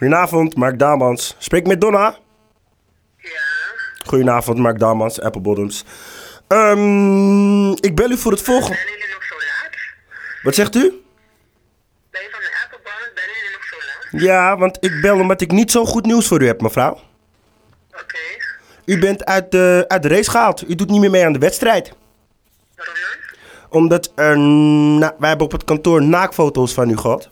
Goedenavond, Mark Damans. Spreek met Donna. Ja, Goedenavond, Mark Damans, Apple Bottoms. Ehm, ik bel u voor het volgende. zijn jullie nog zo laat? Wat zegt u? Ben je van de Apple Bonus? Ben jullie nog zo laat? Ja, want ik bel omdat ik niet zo goed nieuws voor u heb, mevrouw. Oké, U bent uit de, uit de race gehaald. U doet niet meer mee aan de wedstrijd. waarom dan? Omdat er... na- wij hebben op het kantoor naakfoto's van u gehad.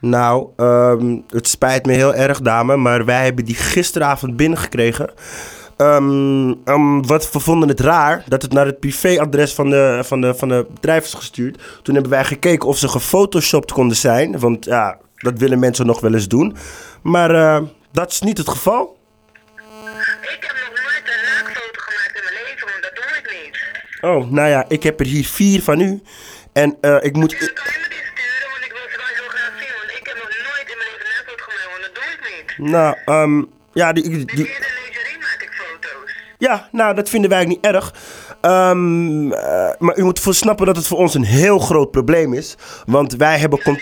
Nou, ehm, het spijt me heel erg, dame, maar wij hebben die gisteravond binnengekregen. Ehm, wat we vonden het raar dat het naar het privéadres van de, van, de, van de bedrijf is gestuurd. Toen hebben wij gekeken of ze gefotoshopt konden zijn. Want ja, dat willen mensen nog wel eens doen. Maar eh, dat is niet het geval. Ik heb nog nooit een naaktfoto gemaakt in mijn leven, want dat doe ik niet. Oh, nou ja, ik heb er hier vier van u. En eh, ik moet. Nou, ehm, ja, die, die, die- lingerie maak ik foto's. Ja, nou, dat vinden wij niet erg. Ehm, eh, maar u moet voor snappen dat het voor ons een heel groot probleem is. Want wij hebben, con-.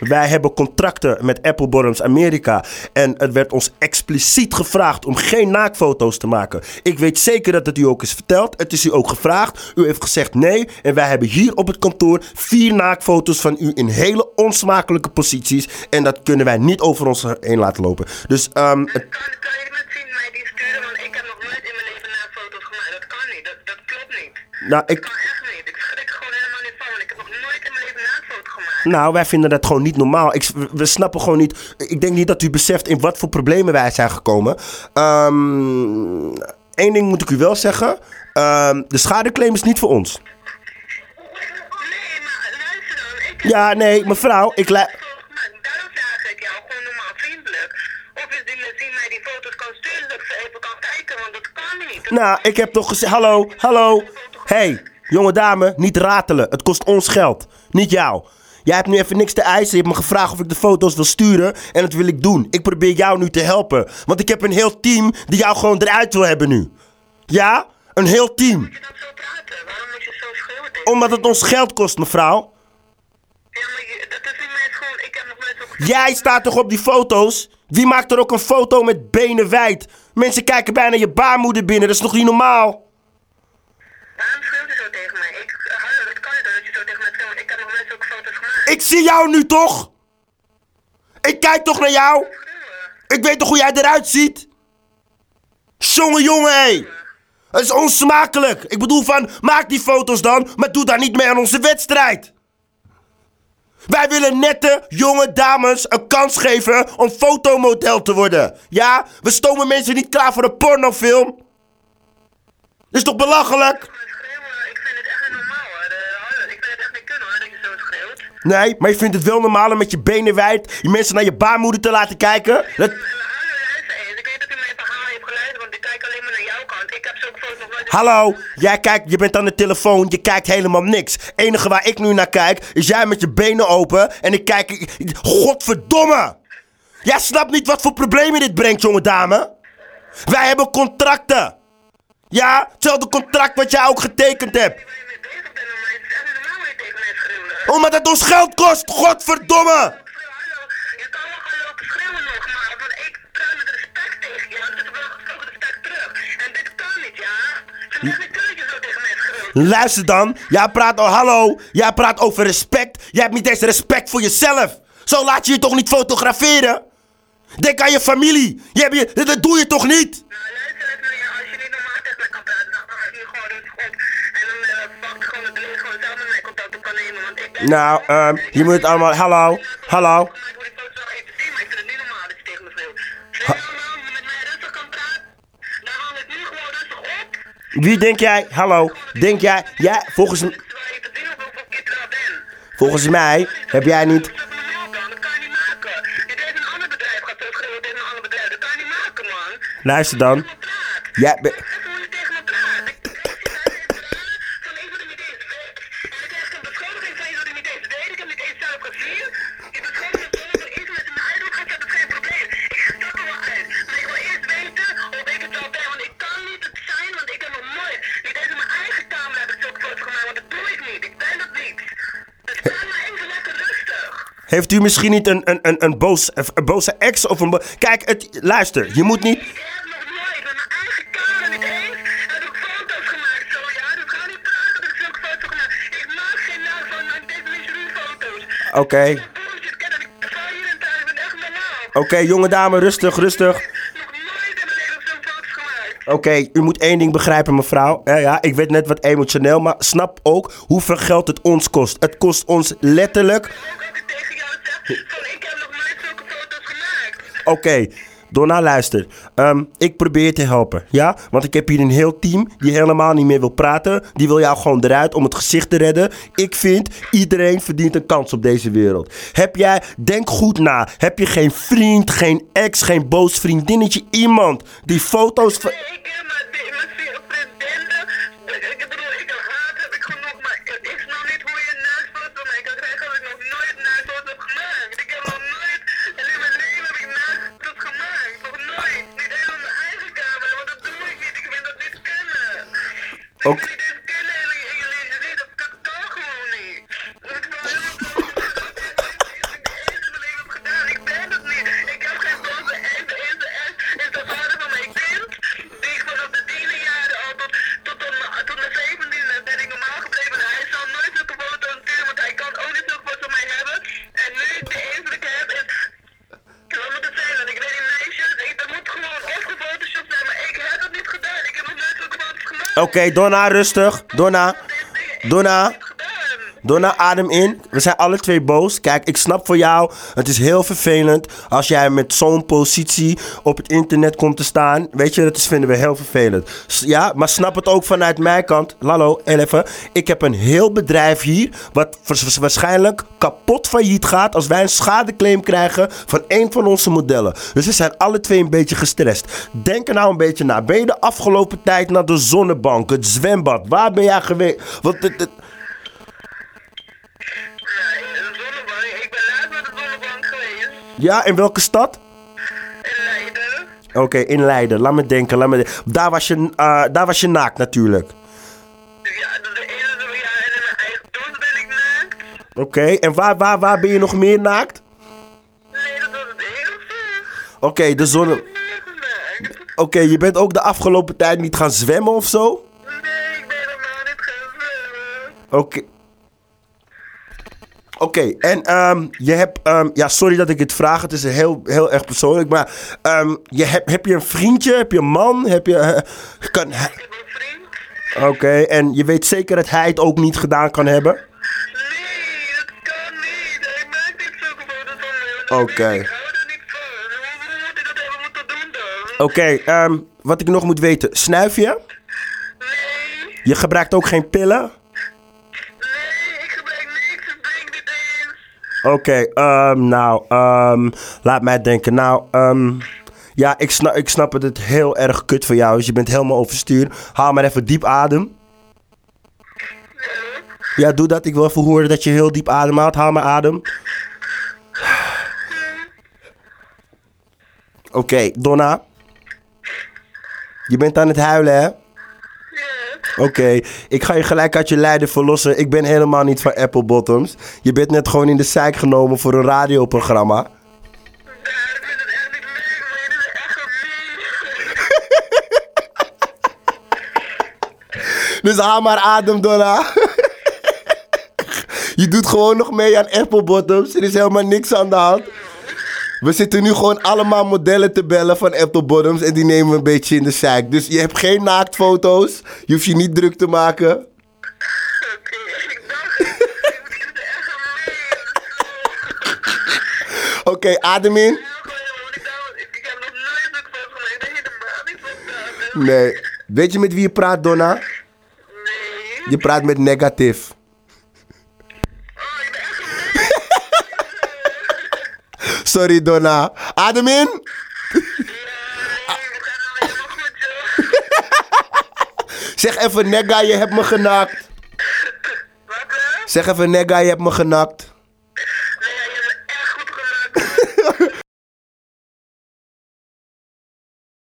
Wij hebben contracten met Apple Bottoms Amerika. En het werd ons expliciet gevraagd om geen naakfoto's te maken. Ik weet zeker dat het u ook is verteld. Het is u ook gevraagd. U heeft gezegd nee. En wij hebben hier op het kantoor vier naakfoto's van u in hele onsmakelijke posities. En dat kunnen wij niet over ons heen laten lopen. Dus ehm, het- Kan, kan je zien mij die sturen, want ik heb nog nooit in mijn leven naaktfoto's gemaakt. Dat kan niet, dat, dat klopt niet. nou. Ik schrik er gewoon helemaal niet van, want ik heb nog nooit in mijn leven een naaktfoto gemaakt. Nou, wij vinden dat gewoon niet normaal. Ik, we snappen gewoon niet. Ik denk niet dat u beseft in wat voor problemen wij zijn gekomen. Eén ding moet ik u wel zeggen. Ehm, de schadeclaim is niet voor ons. Nee, maar luister dan. Ja, nee, mevrouw, ik la- foto's gemaakt. Daarom vraag ik jou gewoon normaal vriendelijk. Of die mij die foto's kan sturen, dat ik ze even kan kijken, want dat kan niet. Nou, ik heb toch gezegd. Hallo, hallo. hey, jonge dame, niet ratelen. Het kost ons geld, niet jou. Jij hebt nu even niks te eisen. Je hebt me gevraagd of ik de foto's wil sturen. En dat wil ik doen. Ik probeer jou nu te helpen. Want ik heb een heel team die jou gewoon eruit wil hebben nu. Ja? Een heel team. moet je dat zo praten? Waarom moet je zo schreeuwen tegen Omdat het ons geld kost, mevrouw. Ja, maar je, dat is niet mijn schuld. Ik heb nog gezegd. Jij staat toch op die foto's? Wie maakt er ook een foto met benen wijd? Mensen kijken bijna je baarmoeder binnen. Dat is nog niet normaal. Waarom schreeuw je zo tegen mij? Ik, eh, hallo, dat kan niet hoor, dat je zo tegen mij schreeuwt. Ik heb nog nooit zulke foto's gemaakt. Ik zie jou nu toch? Ik kijk toch naar jou? Ik weet toch hoe jij eruit ziet? Jongen, jongen, hé. Het is onsmakelijk. Ik bedoel van, maak die foto's dan, maar doe daar niet mee aan onze wedstrijd. Wij willen nette, jonge dames een kans geven om fotomodel te worden. Ja? We stomen mensen niet klaar voor een pornofilm. Dat is toch belachelijk? Maar schreeuwen, ik vind het echt niet normaal hoor. Eh, hallo, ik vind het echt niet kunnen Nee, maar je vindt het wel normaal om met je benen wijd je mensen naar je baarmoeder te laten kijken? Dat... Hallo, jij kijkt, je bent aan de telefoon, je kijkt helemaal niks. enige waar ik nu naar kijk, is jij met je benen open en ik kijk... Godverdomme! Jij snapt niet wat voor problemen dit brengt, jonge dame. Wij hebben contracten. Ja, hetzelfde contract wat jij ook getekend hebt. Waar je mee bezig bent, maar het is echt niet normaal wat je tegen mij schreeuwt. Omdat het ons geld kost, godverdomme! Hallo, je kan wel gaan lopen schreeuwen nog, maar want ik praat met respect tegen je. Want ik heb wel gesproken respect terug. En dit kan niet, ja? Is echt niet je zo tegen mij schreeuwt. Luister dan, jij praat oh hallo, jij praat over respect. Jij hebt niet eens respect voor jezelf. Zo laat je je toch niet fotograferen? Denk aan je familie. Je hebt je, dat doe je toch niet? Nou, je. Als je niet normaal tegen kan praten, dan ga ik hier gewoon rustig op. En dan uh, pakt gewoon het leer gewoon zelf Nou, ehm, je moet allemaal. Hallo, hallo. Niet mij dan. Wie denk jij? Hallo, denk jij? Ja, volgens, m- Terwijl je te zien op hoeveel ik er al Heeft u misschien niet een, een, een, een, boos, een boze ex of een... bo- Kijk, het, luister, je moet niet... Ik heb nog nooit met mijn eigen camera niet eens heb ik foto's gemaakt zo, ja. Dus ga niet praten ik zulke foto's gemaakt. Ik maak geen naam van mijn mislukt foto's. Oké, Bullshit, ken dat ik val hier in thuis, ik echt normaal. oké, jonge dame, rustig, rustig. Mijn. Oké, u moet één ding begrijpen, mevrouw. Ja, ja, ik weet net wat emotioneel, maar snap ook hoeveel geld het ons kost. Het kost ons letterlijk... Ik heb nog nooit zulke foto's gemaakt. Oké, Donna, luister. Ehm, ik probeer te helpen, ja? Want ik heb hier een heel team die helemaal niet meer wil praten. Die wil jou gewoon eruit om het gezicht te redden. Ik vind, iedereen verdient een kans op deze wereld. Heb jij, denk goed na. Heb je geen vriend, geen ex, geen boos vriendinnetje, iemand die foto's van... Nee, ik heb maar Ik Oké, Donna, rustig. Donna, Donna. Gedaan. Donna, adem in. We zijn alle twee boos. Kijk, ik snap voor jou. Het is heel vervelend als jij met zo'n positie op het internet komt te staan. Weet je, dat is, vinden we heel vervelend. Ja, maar snap het ook vanuit mijn kant. Lalo, even. Ik heb een heel bedrijf hier. Wat wa- waarschijnlijk kapot failliet gaat. als wij een schadeclaim krijgen van een van onze modellen. Dus we zijn alle twee een beetje gestrest. Denk er nou een beetje na. Ben je de afgelopen tijd naar de zonnebank, het zwembad? Waar ben jij geweest? Want het- Ja, in welke stad? In Leiden. Oké, in Leiden. Laat me denken. Laat me de- daar, was je, eh, daar was je naakt natuurlijk. Ja, de eerste ja, en in mijn eigen doos ben ik naakt. Oké, en waar, waar, waar ben je nog meer naakt? Nee, dat was het eerste. Oké, de zonne... Ik ben naakt. Oké, je bent ook de afgelopen tijd niet gaan zwemmen of zo? Nee, ik ben helemaal niet gaan zwemmen. Oké. Oké, en ehm, je hebt... ehm, ja, sorry dat ik het vraag. Het is heel, heel erg persoonlijk. Maar ehm, je heb, heb je een vriendje? Heb je een man? Heb je... eh, kan Ik heb een vriend. Oké, en je weet zeker dat hij het ook niet gedaan kan hebben? Nee, dat kan niet. Hij maakt niet zulke foto's Oké. Dan? Oké, ehm, wat ik nog moet weten. Snuif je? Nee, Je gebruikt ook geen pillen? Oké, ehm, nou, ehm, laat mij denken. Nou, ehm, ja, ik snap, ik snap het, heel erg kut voor jou is. Je bent helemaal overstuur. Haal maar even diep adem. Ja, doe dat. Ik wil even horen dat je heel diep ademhaalt. Haal maar adem. Oké, Donna. Je bent aan het huilen, hè? Oké, ik ga je gelijk uit je lijden verlossen. Ik ben helemaal niet van Apple Bottoms. Je bent net gewoon in de zeik genomen voor een radioprogramma. Ja, ik vind het echt niet leuk, maar dit is echt gemeen. Dus haal maar adem, Donna. je doet gewoon nog mee aan Apple Bottoms. Er is helemaal niks aan de hand. We zitten nu gewoon allemaal modellen te bellen van Apple Bottoms. En die nemen we een beetje in de zeik. Dus je hebt geen naaktfoto's. Je hoeft je niet druk te maken. Oké. Oké, adem in. Nee. Weet je met wie je praat, Donna? Nee. Je praat met negatief. Sorry, Donna. Adem in. Zeg even, nega, je hebt me genakt. Zeg even, nega, je hebt me genakt.